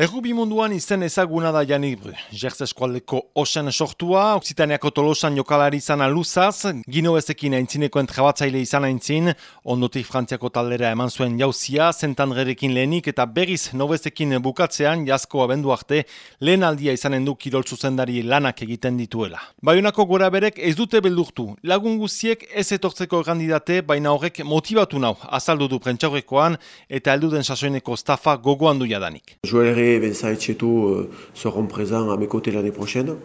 Errubi munduan izen ezaguna da Janik Bru. Jerz eskualdeko osen sortua, Oksitaniako tolosan jokalari izan aluzaz, gino ezekin aintzineko entrabatzaile izan aintzin, ondotik frantziako taldera eman zuen jauzia, zentan gerekin lehenik eta berriz nobezekin bukatzean, jasko abendu arte, lehen aldia izanen du kirol zuzendari lanak egiten dituela. Baionako gora berek ez dute beldurtu, lagun guziek ez etortzeko kandidate, baina horrek motivatu nau, azaldu du prentxaurrekoan, eta elduden sasoineko stafa gogoan du jadanik. Et Vincent Etcheto euh, seront présents à mes côtés l'année prochaine.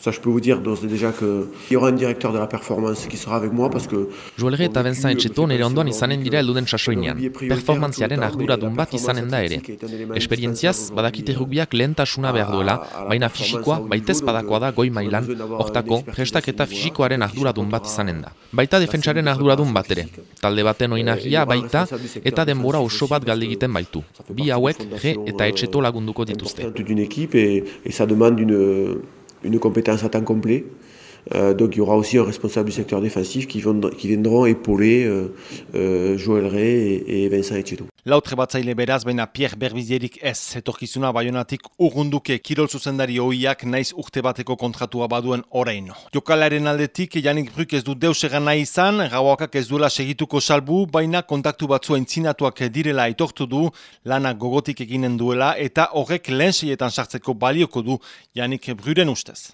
Ça, je peux vous dire d'ores et déjà qu'il y aura un directeur de la performance qui sera avec moi parce que... Joelre eta Vincent Etxeto nire ondoan izanen dira elduden sasoinean. Performantziaren arduradun bat izanen da ere. Esperientziaz, badakite rugbiak lehentasuna behar duela, baina fisikoa baitez badakoa da goi mailan, hortako, prestak eta fisikoaren arduradun bat izanen da. Baita defentsaren arduradun bat ere. Talde baten oinagia baita eta denbora oso bat galde egiten baitu. Bi hauek, Re eta Etxeto lagunduko dituzte. D'une équipe et, et ça demande une une compétence à temps complet. Euh, donc il y aura aussi un responsable du secteur défensif qui, vont, qui viendront épauler euh, euh, Joël Rey et, et Vincent Etxeto. Lautre batzaile beraz, baina Pierre Berbizierik ez, etorkizuna baionatik urrunduke kirol zuzendari hoiak naiz urte bateko kontratua baduen oraino. Jokalaren aldetik, Janik Bruk ez du deus egan nahi izan, gauakak ez duela segituko salbu, baina kontaktu batzu entzinatuak direla aitortu du, lana gogotik eginen duela, eta horrek lehen sartzeko balioko du Janik Bruren ustez.